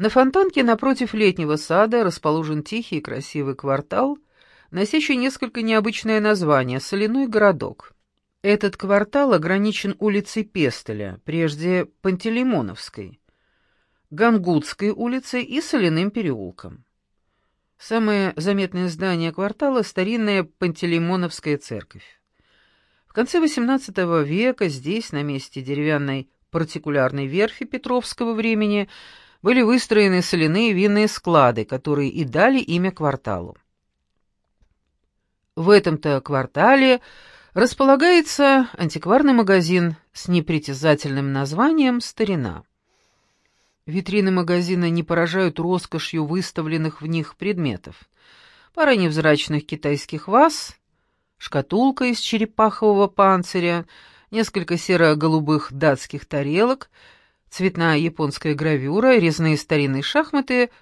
На Фонтанке напротив летнего сада расположен тихий и красивый квартал, носящий несколько необычное название — «Соляной городок». Этот квартал ограничен улицей Пестеля, прежде Пантелеймоновской, Гангутской улицей и Соляным переулком. Самое заметное здание квартала — старинная Пантелеймоновская церковь. В конце XVIII века здесь, на месте деревянной партикулярной верфи Петровского времени, были выстроены соляные винные склады, которые и дали имя кварталу. В этом-то квартале располагается антикварный магазин с непритязательным названием «Старина». Витрины магазина не поражают роскошью выставленных в них предметов. Пара невзрачных китайских ваз, шкатулка из черепахового панциря, несколько серо-голубых датских тарелок — цветная японская гравюра, резные старинные шахматы —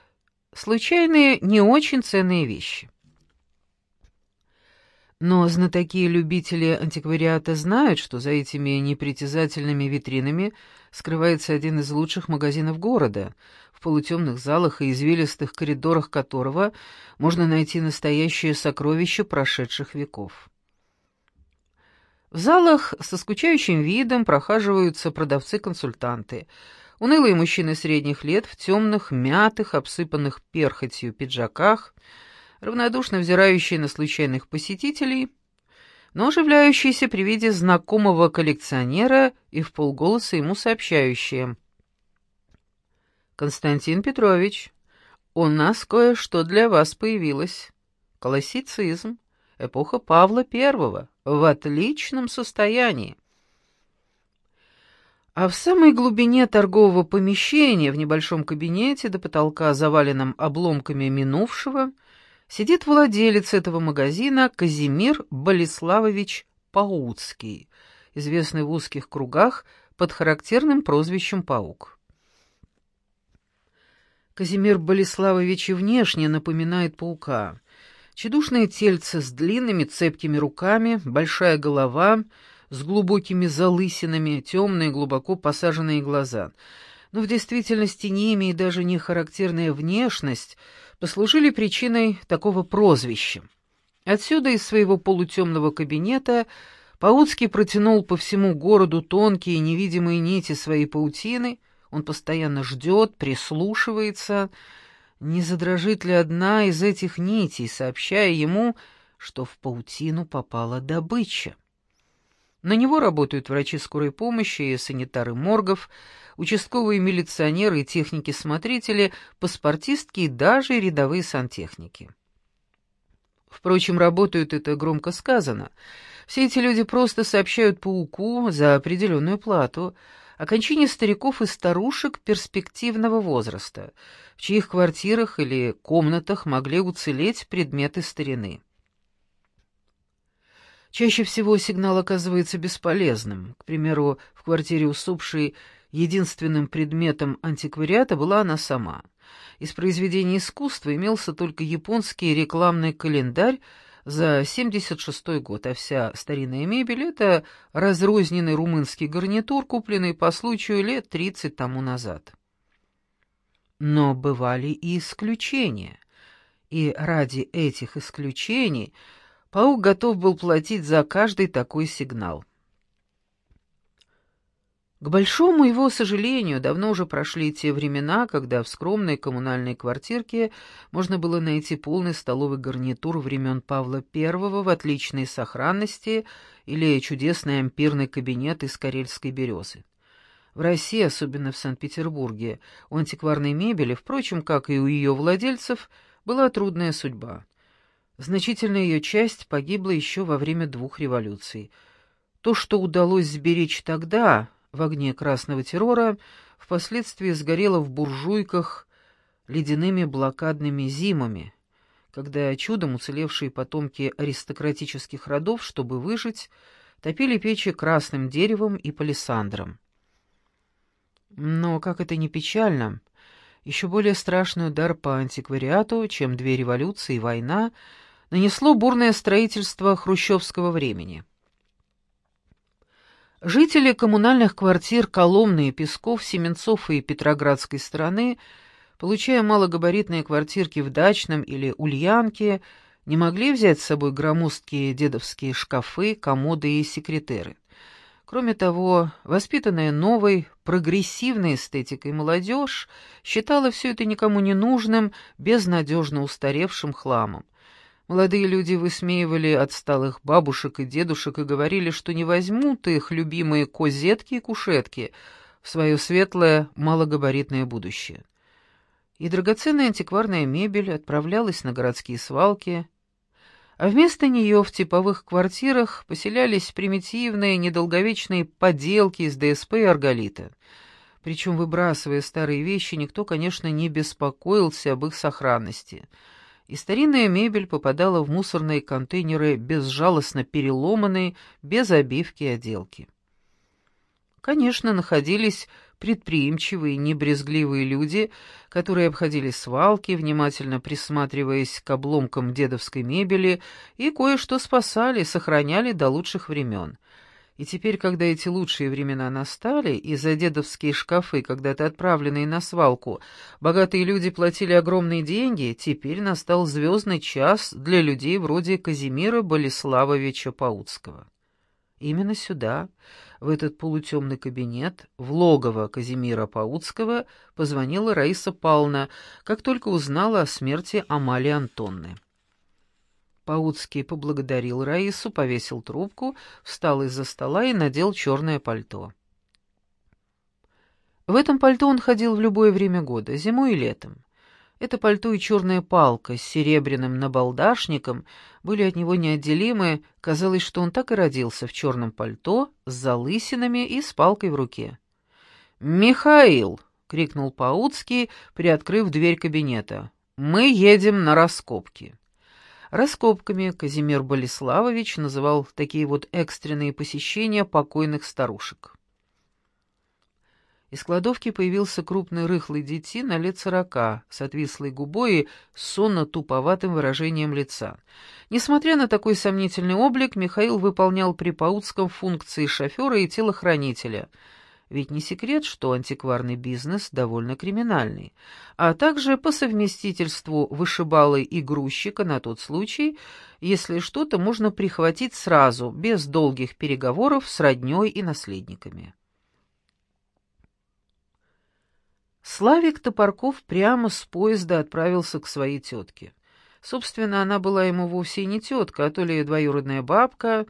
случайные, не очень ценные вещи. Но знатоки и любители антиквариата знают, что за этими непритязательными витринами скрывается один из лучших магазинов города, в полутемных залах и извилистых коридорах которого можно найти настоящее сокровище прошедших веков. В залах со скучающим видом прохаживаются продавцы-консультанты. Унылые мужчины средних лет в темных, мятых, обсыпанных перхотью пиджаках, равнодушно взирающие на случайных посетителей, но оживляющиеся при виде знакомого коллекционера и в полголоса ему сообщающие. «Константин Петрович, у нас кое-что для вас появилось. Классицизм, эпоха Павла Первого» в отличном состоянии. А в самой глубине торгового помещения, в небольшом кабинете до потолка, заваленном обломками минувшего, сидит владелец этого магазина Казимир Болеславович Пауцкий, известный в узких кругах под характерным прозвищем «Паук». Казимир Болеславович и внешне напоминает паука — Чедушное тельце с длинными цепкими руками, большая голова с глубокими залысинами, темные глубоко посаженные глаза. Но в действительности не и даже не характерная внешность послужили причиной такого прозвища. Отсюда из своего полутемного кабинета Пауцкий протянул по всему городу тонкие невидимые нити своей паутины, он постоянно ждет, прислушивается, не задрожит ли одна из этих нитей, сообщая ему, что в паутину попала добыча. На него работают врачи скорой помощи и санитары моргов, участковые милиционеры и техники-смотрители, паспортистки и даже рядовые сантехники. Впрочем, работают это громко сказано. Все эти люди просто сообщают пауку за определенную плату о кончине стариков и старушек перспективного возраста — в чьих квартирах или комнатах могли уцелеть предметы старины. Чаще всего сигнал оказывается бесполезным. К примеру, в квартире усопшей единственным предметом антиквариата была она сама. Из произведений искусства имелся только японский рекламный календарь за 76 год, а вся старинная мебель — это разрозненный румынский гарнитур, купленный по случаю лет 30 тому назад. Но бывали и исключения, и ради этих исключений паук готов был платить за каждый такой сигнал. К большому его сожалению, давно уже прошли те времена, когда в скромной коммунальной квартирке можно было найти полный столовый гарнитур времен Павла I в отличной сохранности или чудесный ампирный кабинет из карельской березы. В России, особенно в Санкт-Петербурге, у антикварной мебели, впрочем, как и у ее владельцев, была трудная судьба. Значительная ее часть погибла еще во время двух революций. То, что удалось сберечь тогда, в огне красного террора, впоследствии сгорело в буржуйках ледяными блокадными зимами, когда чудом уцелевшие потомки аристократических родов, чтобы выжить, топили печи красным деревом и палисандром. Но, как это ни печально, еще более страшный удар по антиквариату, чем две революции и война, нанесло бурное строительство хрущевского времени. Жители коммунальных квартир Коломны, Песков, Семенцов и Петроградской стороны получая малогабаритные квартирки в Дачном или Ульянке, не могли взять с собой громоздкие дедовские шкафы, комоды и секретеры. Кроме того, воспитанная новой, прогрессивной эстетикой молодежь считала все это никому не нужным, безнадежно устаревшим хламом. Молодые люди высмеивали отсталых бабушек и дедушек и говорили, что не возьмут их любимые козетки и кушетки в свое светлое, малогабаритное будущее. И драгоценная антикварная мебель отправлялась на городские свалки, а вместо нее в типовых квартирах поселялись примитивные, недолговечные поделки из ДСП и арголита. Причем, выбрасывая старые вещи, никто, конечно, не беспокоился об их сохранности. И старинная мебель попадала в мусорные контейнеры безжалостно переломанные, без обивки и отделки. Конечно, находились предприимчивые, небрезгливые люди, которые обходили свалки, внимательно присматриваясь к обломкам дедовской мебели и кое-что спасали, сохраняли до лучших времен. И теперь, когда эти лучшие времена настали, и за дедовские шкафы, когда-то отправленные на свалку, богатые люди платили огромные деньги, теперь настал звездный час для людей вроде Казимира Болеславовича Паутского. Именно сюда, в этот полутемный кабинет, в логово Казимира Паутского, позвонила Раиса Павловна, как только узнала о смерти Амалии Антонны. Паутский поблагодарил Раису, повесил трубку, встал из-за стола и надел черное пальто. В этом пальто он ходил в любое время года, зимой и летом. Это пальто и черная палка с серебряным набалдашником были от него неотделимы, казалось, что он так и родился в черном пальто, с залысинами и с палкой в руке. «Михаил!» — крикнул Паутский, приоткрыв дверь кабинета. «Мы едем на раскопки». Раскопками Казимир Болеславович называл такие вот экстренные посещения покойных старушек. Из кладовки появился крупный рыхлый детина лет сорока, с отвислой губой и сонно-туповатым выражением лица. Несмотря на такой сомнительный облик, Михаил выполнял при Паутском функции шофера и телохранителя. Ведь не секрет, что антикварный бизнес довольно криминальный, а также по совместительству вышибалы и грузчика на тот случай, если что-то можно прихватить сразу, без долгих переговоров с роднёй и наследниками. Славик Топорков прямо с поезда отправился к своей тетке. Собственно, она была ему вовсе не тетка, а то ли двоюродная бабка,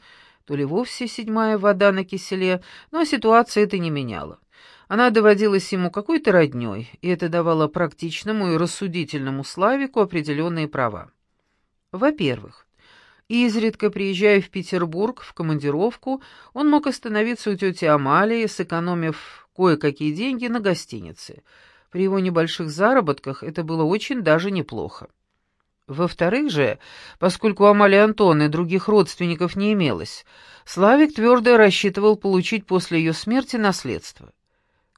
то ли вовсе седьмая вода на киселе, но ситуация это не меняла. Она доводилась ему какой-то роднёй, и это давало практичному и рассудительному Славику определенные права. Во-первых, изредка приезжая в Петербург в командировку, он мог остановиться у тети Амалии, сэкономив кое-какие деньги на гостинице. При его небольших заработках это было очень даже неплохо. Во-вторых же, поскольку у Амалии Антоны других родственников не имелось, Славик твердо рассчитывал получить после ее смерти наследство.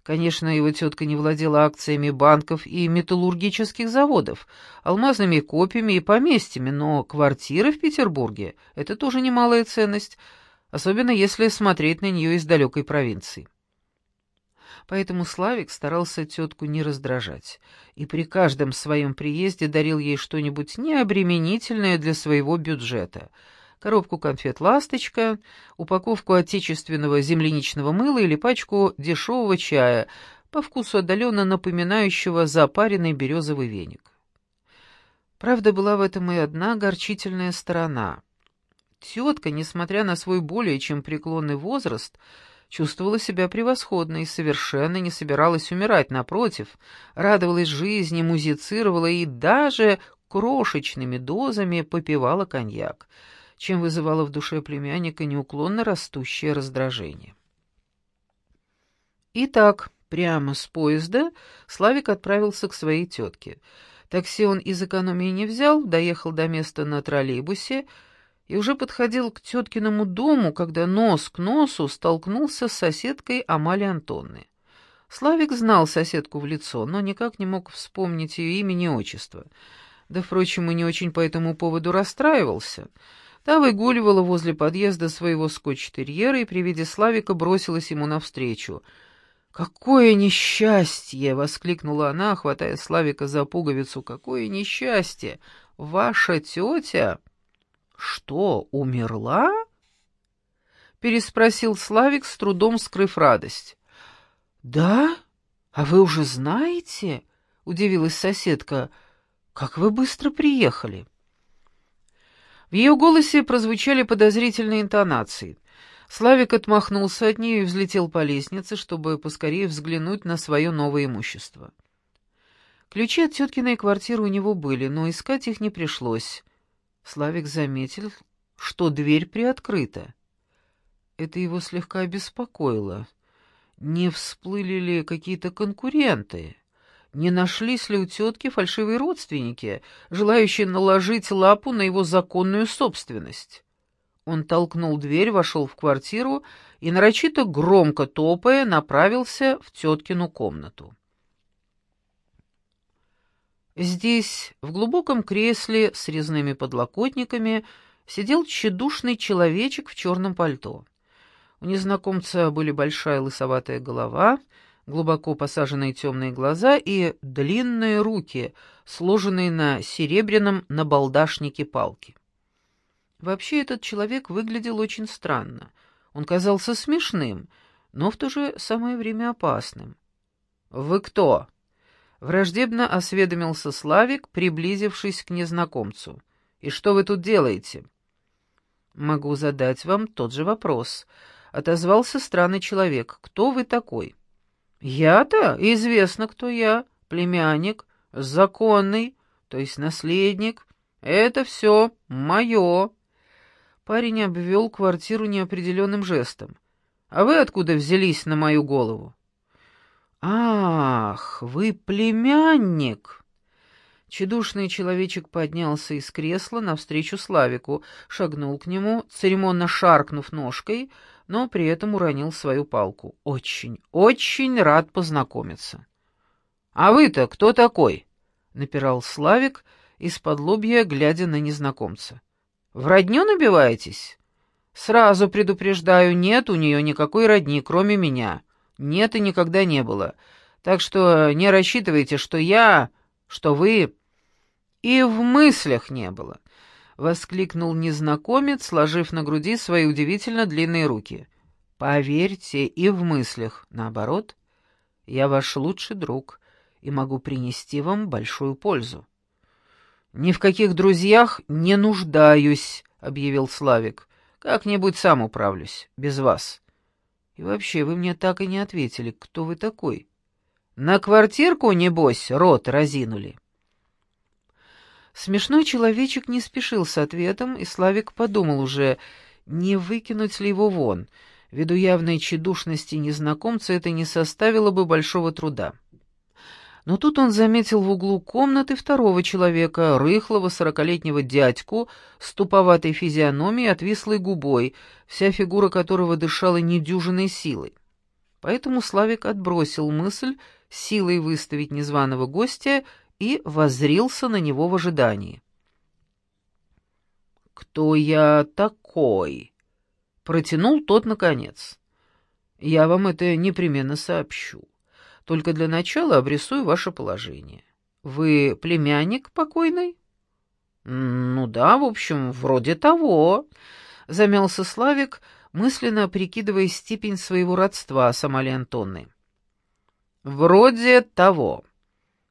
Конечно, его тетка не владела акциями банков и металлургических заводов, алмазными копьями и поместьями, но квартира в Петербурге — это тоже немалая ценность, особенно если смотреть на нее из далекой провинции поэтому Славик старался тетку не раздражать и при каждом своем приезде дарил ей что-нибудь необременительное для своего бюджета — коробку конфет «Ласточка», упаковку отечественного земляничного мыла или пачку дешевого чая, по вкусу отдаленно напоминающего запаренный березовый веник. Правда, была в этом и одна горчительная сторона. Тетка, несмотря на свой более чем преклонный возраст, чувствовала себя превосходно и совершенно не собиралась умирать, напротив, радовалась жизни, музицировала и даже крошечными дозами попивала коньяк, чем вызывала в душе племянника неуклонно растущее раздражение. Итак, прямо с поезда Славик отправился к своей тетке. Такси он из экономии не взял, доехал до места на троллейбусе, и уже подходил к теткиному дому, когда нос к носу столкнулся с соседкой Амали Антонны. Славик знал соседку в лицо, но никак не мог вспомнить ее имени и отчество. Да, впрочем, и не очень по этому поводу расстраивался. Та выгуливала возле подъезда своего скотч-терьера и при виде Славика бросилась ему навстречу. «Какое несчастье!» — воскликнула она, хватая Славика за пуговицу. «Какое несчастье! Ваша тетя...» «Что, умерла?» — переспросил Славик, с трудом скрыв радость. «Да? А вы уже знаете?» — удивилась соседка. «Как вы быстро приехали?» В ее голосе прозвучали подозрительные интонации. Славик отмахнулся от нее и взлетел по лестнице, чтобы поскорее взглянуть на свое новое имущество. Ключи от теткиной квартиры у него были, но искать их не пришлось. Славик заметил, что дверь приоткрыта. Это его слегка обеспокоило. Не всплыли ли какие-то конкуренты? Не нашлись ли у тетки фальшивые родственники, желающие наложить лапу на его законную собственность? Он толкнул дверь, вошел в квартиру и, нарочито громко топая, направился в теткину комнату. Здесь, в глубоком кресле с резными подлокотниками, сидел тщедушный человечек в черном пальто. У незнакомца были большая лысоватая голова, глубоко посаженные темные глаза и длинные руки, сложенные на серебряном набалдашнике палки. Вообще этот человек выглядел очень странно. Он казался смешным, но в то же самое время опасным. «Вы кто?» — враждебно осведомился Славик, приблизившись к незнакомцу. «И что вы тут делаете?» «Могу задать вам тот же вопрос», — отозвался странный человек. «Кто вы такой?» «Я-то? Известно, кто я. Племянник, законный, то есть наследник. Это все мое». Парень обвел квартиру неопределенным жестом. «А вы откуда взялись на мою голову?» «Ах, вы племянник!» Чедушный человечек поднялся из кресла навстречу Славику, шагнул к нему, церемонно шаркнув ножкой, но при этом уронил свою палку. «Очень, очень рад познакомиться». «А вы-то кто такой?» — напирал Славик, из-под лобья, глядя на незнакомца. «В родню набиваетесь?» «Сразу предупреждаю, нет у нее никакой родни, кроме меня. Нет и никогда не было. Так что не рассчитывайте, что я, что вы...» «И в мыслях не было воскликнул незнакомец, сложив на груди свои удивительно длинные руки. Поверьте, и в мыслях, наоборот, я ваш лучший друг и могу принести вам большую пользу. Ни в каких друзьях не нуждаюсь, объявил Славик. Как-нибудь сам управлюсь, без вас. И вообще, вы мне так и не ответили, кто вы такой. На квартирку, небось, рот разинули. Смешной человечек не спешил с ответом, и Славик подумал уже, не выкинуть ли его вон. Ввиду явной тщедушности незнакомца это не составило бы большого труда. Но тут он заметил в углу комнаты второго человека, рыхлого сорокалетнего дядьку с туповатой физиономией и отвислой губой, вся фигура которого дышала недюжиной силой. Поэтому Славик отбросил мысль силой выставить незваного гостя и воззрился на него в ожидании. «Кто я такой?» — протянул тот наконец. «Я вам это непременно сообщу. Только для начала обрисую ваше положение. Вы племянник покойной?» «Ну да, в общем, вроде того», — замялся Славик, мысленно прикидывая степень своего родства с Амалией Антонной. «Вроде того»,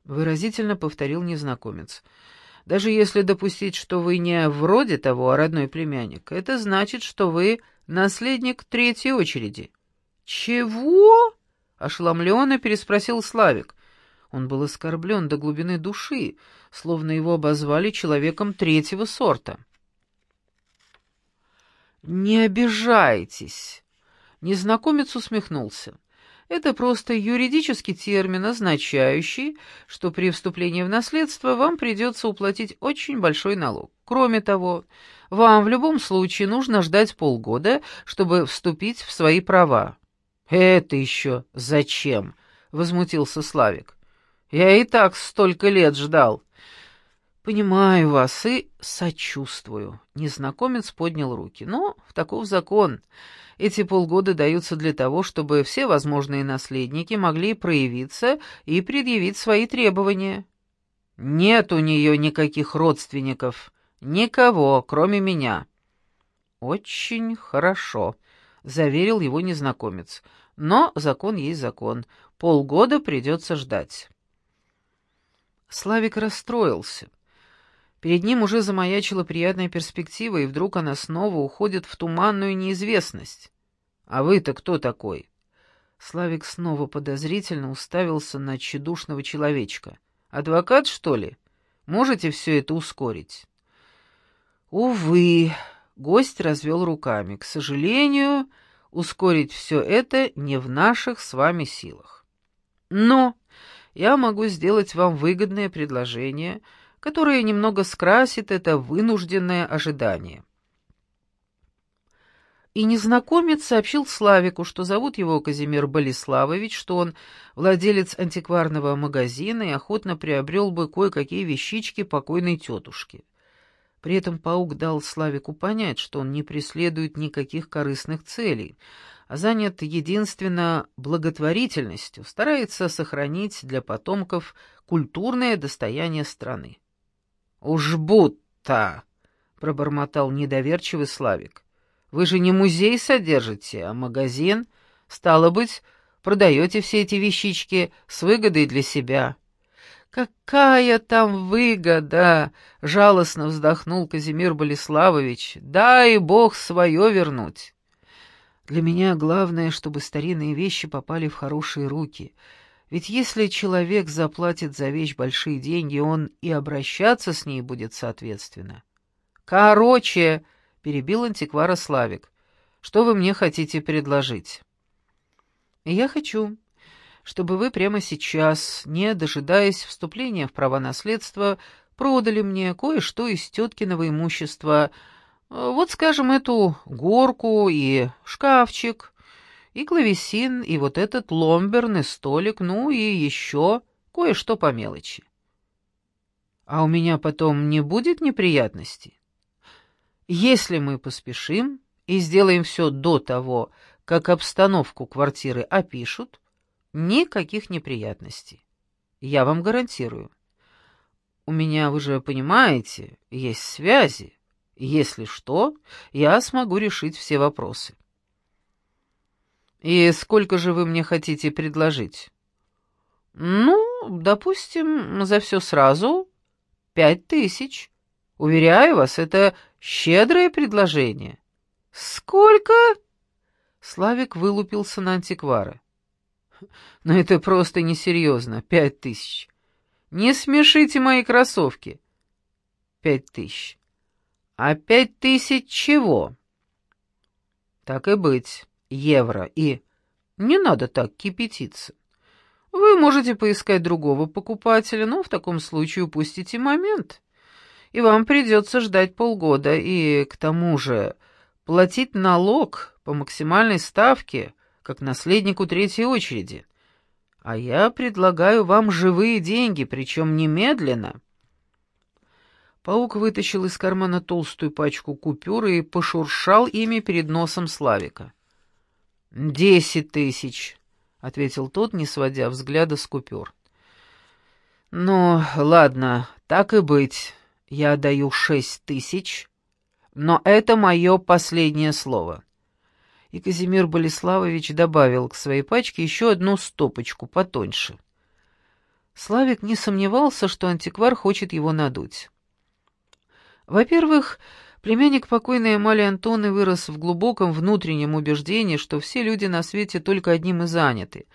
выразительно повторил незнакомец. Даже если допустить, что вы не вроде того, а родной племянник, это значит, что вы наследник третьей очереди. Чего? Ошеломленно переспросил Славик. Он был оскорблен до глубины души, словно его обозвали человеком третьего сорта. «Не обижайтесь!» Незнакомец усмехнулся. Это просто юридический термин, означающий, что при вступлении в наследство вам придется уплатить очень большой налог. Кроме того, вам в любом случае нужно ждать полгода, чтобы вступить в свои права. «Это еще зачем?» — возмутился Славик. «Я и так столько лет ждал». Понимаю вас и сочувствую. Незнакомец поднял руки. Но в таков закон. Эти полгода даются для того, чтобы все возможные наследники могли проявиться и предъявить свои требования. Нет у нее никаких родственников. Никого, кроме меня. Очень хорошо, заверил его незнакомец. Но закон есть закон. Полгода придется ждать. Славик расстроился. Перед ним уже замаячила приятная перспектива, и вдруг она снова уходит в туманную неизвестность. «А вы-то кто такой?» Славик снова подозрительно уставился на тщедушного человечка. «Адвокат, что ли? Можете все это ускорить?» «Увы», — гость развел руками. «К сожалению, ускорить все это не в наших с вами силах. Но я могу сделать вам выгодное предложение — которое немного скрасит это вынужденное ожидание. И незнакомец сообщил Славику, что зовут его Казимир Болеславович, что он владелец антикварного магазина и охотно приобрел бы кое-какие вещички покойной тетушки. При этом паук дал Славику понять, что он не преследует никаких корыстных целей, а занят единственно благотворительностью, старается сохранить для потомков культурное достояние страны. «Уж будто!» — пробормотал недоверчивый Славик. «Вы же не музей содержите, а магазин. Стало быть, продаете все эти вещички с выгодой для себя». «Какая там выгода!» — жалостно вздохнул Казимир Болеславович. «Дай Бог свое вернуть!» «Для меня главное, чтобы старинные вещи попали в хорошие руки». Ведь если человек заплатит за вещь большие деньги, он и обращаться с ней будет соответственно. «Короче», — перебил антиквара Славик, — «что вы мне хотите предложить?» «Я хочу, чтобы вы прямо сейчас, не дожидаясь вступления в права наследства, продали мне кое-что из теткиного имущества, вот, скажем, эту горку и шкафчик, и клавесин, и вот этот ломберный столик, ну и еще кое-что по мелочи. А у меня потом не будет неприятностей? Если мы поспешим и сделаем все до того, как обстановку квартиры опишут, никаких неприятностей. Я вам гарантирую. У меня, вы же понимаете, есть связи. Если что, я смогу решить все вопросы. «И сколько же вы мне хотите предложить?» «Ну, допустим, за все сразу пять тысяч. Уверяю вас, это щедрое предложение». «Сколько?» Славик вылупился на антиквара. «Но это просто несерьезно. Пять тысяч. Не смешите мои кроссовки». «Пять тысяч. А пять тысяч чего?» «Так и быть евро, и не надо так кипятиться. Вы можете поискать другого покупателя, но в таком случае упустите момент, и вам придется ждать полгода, и к тому же платить налог по максимальной ставке, как наследнику третьей очереди. А я предлагаю вам живые деньги, причем немедленно». Паук вытащил из кармана толстую пачку купюр и пошуршал ими перед носом Славика. «Десять тысяч», — ответил тот, не сводя взгляда с купюр. «Ну, ладно, так и быть. Я даю шесть тысяч, но это мое последнее слово». И Казимир Болеславович добавил к своей пачке еще одну стопочку потоньше. Славик не сомневался, что антиквар хочет его надуть. Во-первых, Племянник покойной Амали Антоны вырос в глубоком внутреннем убеждении, что все люди на свете только одним и заняты,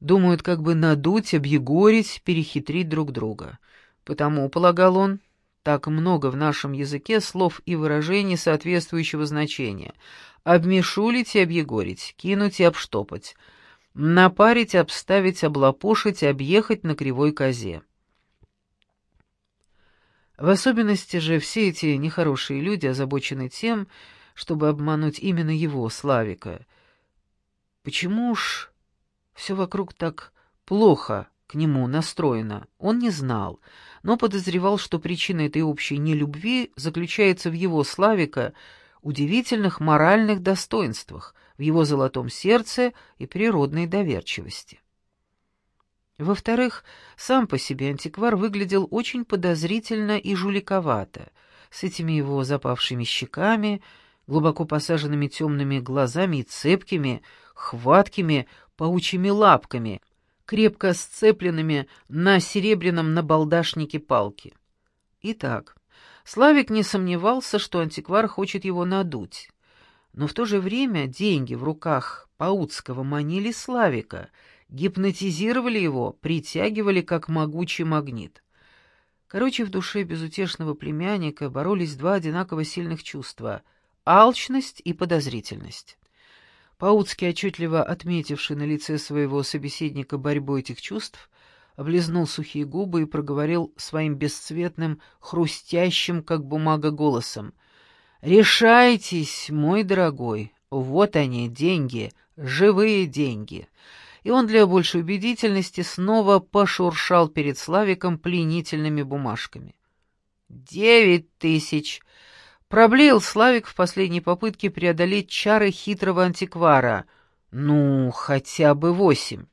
думают как бы надуть, объегорить, перехитрить друг друга. Потому, полагал он, так много в нашем языке слов и выражений соответствующего значения. Обмешулить и объегорить, кинуть и обштопать, напарить, обставить, облапошить, объехать на кривой козе. В особенности же все эти нехорошие люди озабочены тем, чтобы обмануть именно его, Славика. Почему уж все вокруг так плохо к нему настроена, он не знал, но подозревал, что причина этой общей нелюбви заключается в его Славика удивительных моральных достоинствах, в его золотом сердце и природной доверчивости. Во-вторых, сам по себе антиквар выглядел очень подозрительно и жуликовато, с этими его запавшими щеками, глубоко посаженными темными глазами и цепкими, хваткими паучьими лапками, крепко сцепленными на серебряном набалдашнике палки. Итак, Славик не сомневался, что антиквар хочет его надуть. Но в то же время деньги в руках Паутского манили Славика — гипнотизировали его, притягивали как могучий магнит. Короче, в душе безутешного племянника боролись два одинаково сильных чувства — алчность и подозрительность. Паутский, отчетливо отметивший на лице своего собеседника борьбу этих чувств, облизнул сухие губы и проговорил своим бесцветным, хрустящим, как бумага, голосом. «Решайтесь, мой дорогой, вот они, деньги, живые деньги и он для большей убедительности снова пошуршал перед Славиком пленительными бумажками. «Девять тысяч!» Проблеял Славик в последней попытке преодолеть чары хитрого антиквара. «Ну, хотя бы восемь».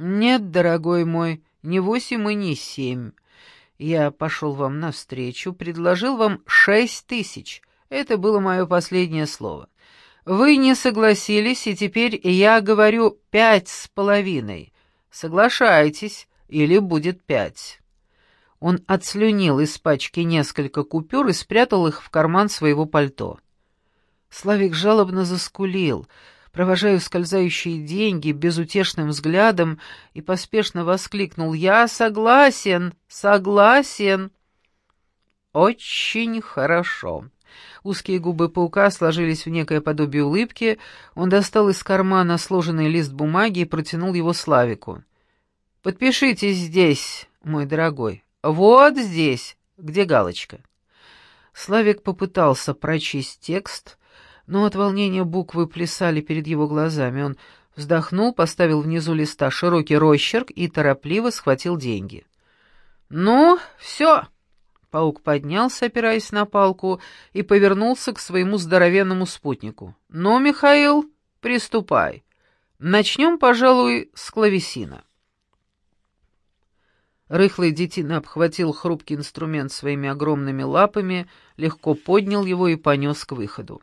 «Нет, дорогой мой, не восемь и не семь. Я пошел вам навстречу, предложил вам шесть тысяч. Это было мое последнее слово. Вы не согласились, и теперь я говорю пять с половиной. Соглашайтесь, или будет пять». Он отслюнил из пачки несколько купюр и спрятал их в карман своего пальто. Славик жалобно заскулил, провожая ускользающие деньги безутешным взглядом, и поспешно воскликнул «Я согласен, согласен!» «Очень хорошо!» Узкие губы паука сложились в некое подобие улыбки. Он достал из кармана сложенный лист бумаги и протянул его Славику. «Подпишитесь здесь, мой дорогой. Вот здесь, где галочка». Славик попытался прочесть текст, но от волнения буквы плясали перед его глазами. Он вздохнул, поставил внизу листа широкий росчерк и торопливо схватил деньги. «Ну, все!» Паук поднялся, опираясь на палку, и повернулся к своему здоровенному спутнику. «Ну, Михаил, приступай. Начнем, пожалуй, с клавесина». Рыхлый детина обхватил хрупкий инструмент своими огромными лапами, легко поднял его и понес к выходу.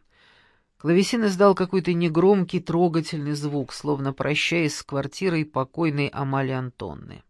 Клавесин издал какой-то негромкий, трогательный звук, словно прощаясь с квартирой покойной Амали Антонны.